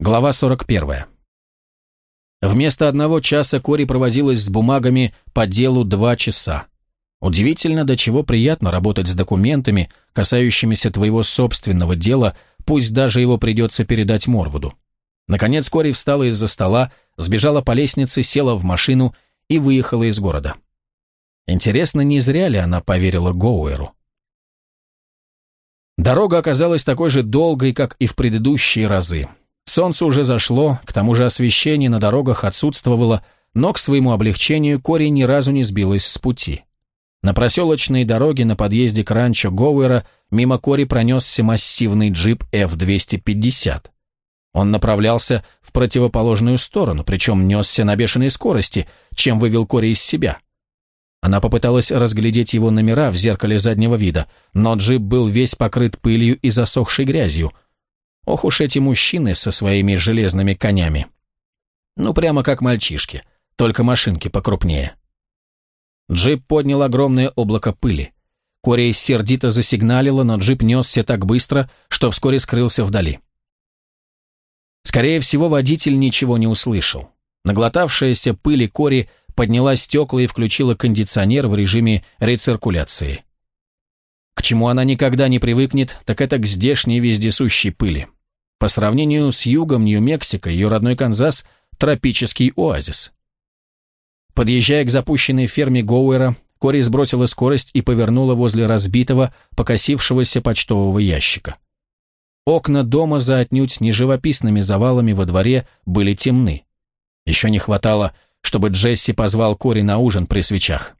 Глава 41. Вместо одного часа Кори провозилась с бумагами по делу два часа. Удивительно, до чего приятно работать с документами, касающимися твоего собственного дела, пусть даже его придется передать Морвуду. Наконец Кори встала из-за стола, сбежала по лестнице, села в машину и выехала из города. Интересно, не зря ли она поверила Гоуэру? Дорога оказалась такой же долгой, как и в предыдущие разы. Солнце уже зашло, к тому же освещение на дорогах отсутствовало, но к своему облегчению Кори ни разу не сбилась с пути. На проселочной дороге на подъезде к ранчо Гоуэра мимо Кори пронесся массивный джип F-250. Он направлялся в противоположную сторону, причем несся на бешеной скорости, чем вывел Кори из себя. Она попыталась разглядеть его номера в зеркале заднего вида, но джип был весь покрыт пылью и засохшей грязью – Ох уж эти мужчины со своими железными конями. Ну, прямо как мальчишки, только машинки покрупнее. Джип поднял огромное облако пыли. Корей сердито засигналила, но джип несся так быстро, что вскоре скрылся вдали. Скорее всего, водитель ничего не услышал. Наглотавшаяся пыли Кори подняла стекла и включила кондиционер в режиме рециркуляции. К чему она никогда не привыкнет, так это к здешней вездесущей пыли. По сравнению с югом Нью-Мексико, ее родной Канзас – тропический оазис. Подъезжая к запущенной ферме Гоуэра, Кори сбросила скорость и повернула возле разбитого, покосившегося почтового ящика. Окна дома за отнюдь не живописными завалами во дворе были темны. Еще не хватало, чтобы Джесси позвал Кори на ужин при свечах.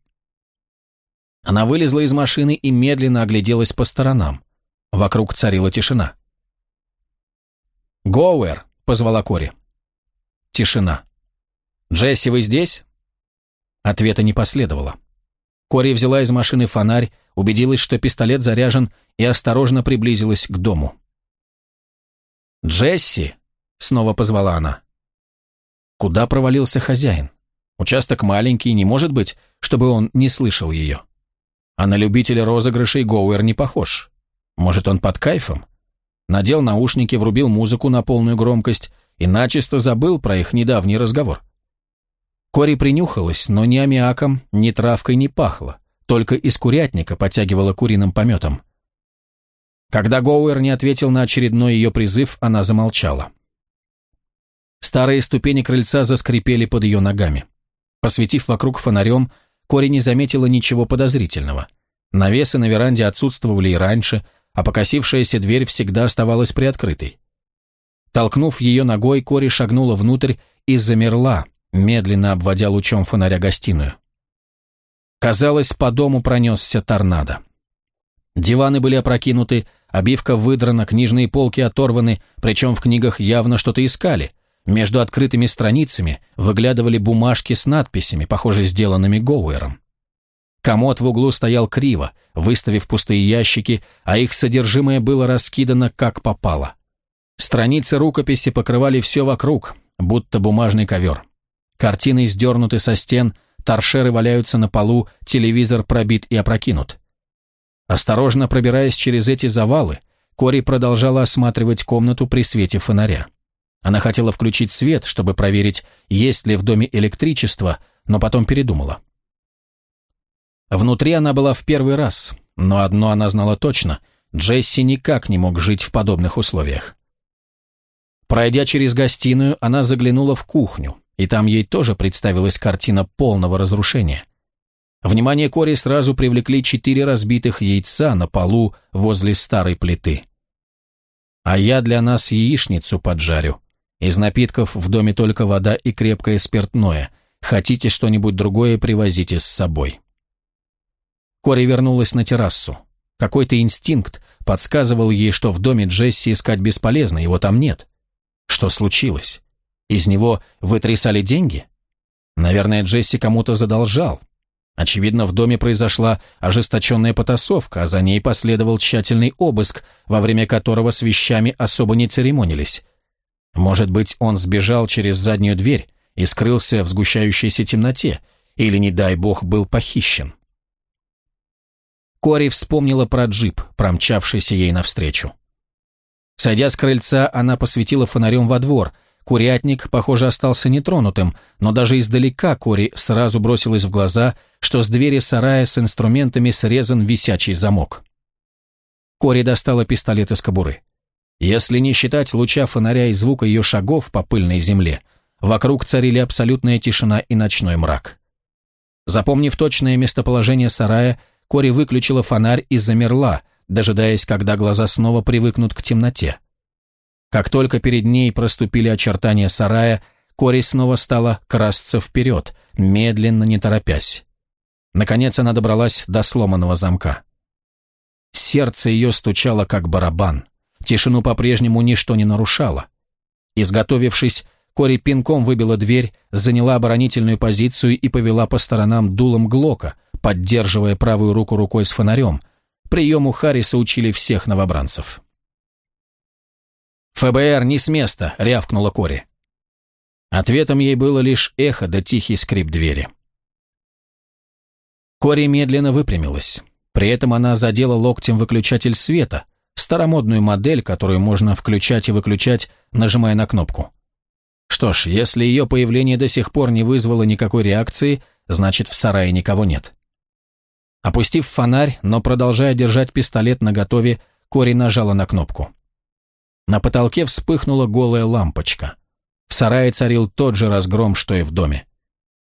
Она вылезла из машины и медленно огляделась по сторонам. Вокруг царила тишина. «Гоуэр!» — позвала Кори. Тишина. «Джесси, вы здесь?» Ответа не последовало. Кори взяла из машины фонарь, убедилась, что пистолет заряжен, и осторожно приблизилась к дому. «Джесси!» — снова позвала она. Куда провалился хозяин? Участок маленький, не может быть, чтобы он не слышал ее. А на любителя розыгрышей Гоуэр не похож. Может, он под кайфом? Надел наушники, врубил музыку на полную громкость и начисто забыл про их недавний разговор. Кори принюхалась, но ни аммиаком, ни травкой не пахло, только из курятника потягивала куриным пометом. Когда Гоуэр не ответил на очередной ее призыв, она замолчала. Старые ступени крыльца заскрипели под ее ногами. Посветив вокруг фонарем, Кори не заметила ничего подозрительного. Навесы на веранде отсутствовали и раньше, а покосившаяся дверь всегда оставалась приоткрытой. Толкнув ее ногой, Кори шагнула внутрь и замерла, медленно обводя лучом фонаря гостиную. Казалось, по дому пронесся торнадо. Диваны были опрокинуты, обивка выдрана, книжные полки оторваны, причем в книгах явно что-то искали. Между открытыми страницами выглядывали бумажки с надписями, похоже, сделанными Гоуэром. Комод в углу стоял криво, выставив пустые ящики, а их содержимое было раскидано как попало. Страницы рукописи покрывали все вокруг, будто бумажный ковер. Картины сдернуты со стен, торшеры валяются на полу, телевизор пробит и опрокинут. Осторожно пробираясь через эти завалы, Кори продолжала осматривать комнату при свете фонаря. Она хотела включить свет, чтобы проверить, есть ли в доме электричество, но потом передумала. Внутри она была в первый раз, но одно она знала точно – Джесси никак не мог жить в подобных условиях. Пройдя через гостиную, она заглянула в кухню, и там ей тоже представилась картина полного разрушения. Внимание Кори сразу привлекли четыре разбитых яйца на полу возле старой плиты. «А я для нас яичницу поджарю. Из напитков в доме только вода и крепкое спиртное. Хотите что-нибудь другое, привозите с собой». Кори вернулась на террасу. Какой-то инстинкт подсказывал ей, что в доме Джесси искать бесполезно, его там нет. Что случилось? Из него вытрясали деньги? Наверное, Джесси кому-то задолжал. Очевидно, в доме произошла ожесточенная потасовка, а за ней последовал тщательный обыск, во время которого с вещами особо не церемонились. Может быть, он сбежал через заднюю дверь и скрылся в сгущающейся темноте, или, не дай бог, был похищен. Кори вспомнила про джип, промчавшийся ей навстречу. Сойдя с крыльца, она посветила фонарем во двор. Курятник, похоже, остался нетронутым, но даже издалека Кори сразу бросилось в глаза, что с двери сарая с инструментами срезан висячий замок. Кори достала пистолет из кобуры. Если не считать луча фонаря и звука ее шагов по пыльной земле, вокруг царили абсолютная тишина и ночной мрак. Запомнив точное местоположение сарая, Кори выключила фонарь и замерла, дожидаясь, когда глаза снова привыкнут к темноте. Как только перед ней проступили очертания сарая, Кори снова стала красться вперед, медленно, не торопясь. Наконец она добралась до сломанного замка. Сердце ее стучало, как барабан. Тишину по-прежнему ничто не нарушало. Изготовившись, Кори пинком выбила дверь, заняла оборонительную позицию и повела по сторонам дулом Глока, поддерживая правую руку рукой с фонарем. Приему Харриса учили всех новобранцев. «ФБР не с места!» — рявкнула Кори. Ответом ей было лишь эхо да тихий скрип двери. Кори медленно выпрямилась. При этом она задела локтем выключатель света, старомодную модель, которую можно включать и выключать, нажимая на кнопку. Что ж, если ее появление до сих пор не вызвало никакой реакции, значит в сарае никого нет. Опустив фонарь, но продолжая держать пистолет наготове, Кори нажала на кнопку. На потолке вспыхнула голая лампочка. В сарае царил тот же разгром, что и в доме.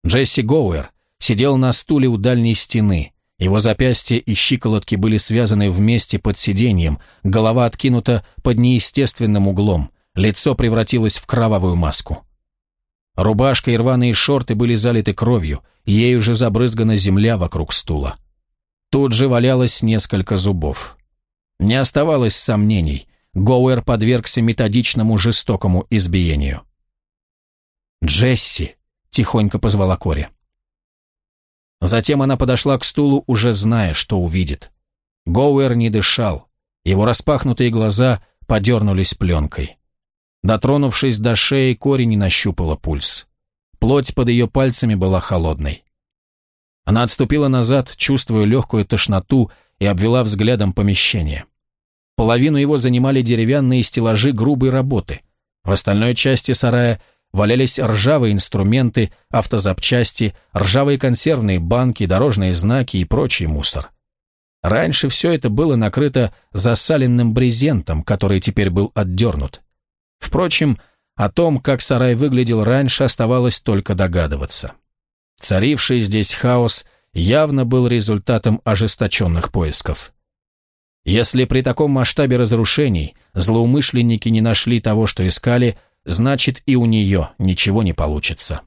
Джесси Гоуэр сидел на стуле у дальней стены. Его запястья и щиколотки были связаны вместе под сиденьем, голова откинута под неестественным углом, лицо превратилось в кровавую маску. Рубашка и рваные шорты были залиты кровью, ею же забрызгана земля вокруг стула. Тут же валялось несколько зубов. Не оставалось сомнений, Гоуэр подвергся методичному жестокому избиению. «Джесси!» — тихонько позвала Кори. Затем она подошла к стулу, уже зная, что увидит. Гоуэр не дышал, его распахнутые глаза подернулись пленкой. Дотронувшись до шеи, Кори не нащупала пульс. Плоть под ее пальцами была холодной. Она отступила назад, чувствуя легкую тошноту, и обвела взглядом помещение. Половину его занимали деревянные стеллажи грубой работы. В остальной части сарая валялись ржавые инструменты, автозапчасти, ржавые консервные банки, дорожные знаки и прочий мусор. Раньше все это было накрыто засаленным брезентом, который теперь был отдернут. Впрочем, о том, как сарай выглядел раньше, оставалось только догадываться. Царивший здесь хаос явно был результатом ожесточенных поисков. Если при таком масштабе разрушений злоумышленники не нашли того, что искали, значит и у нее ничего не получится.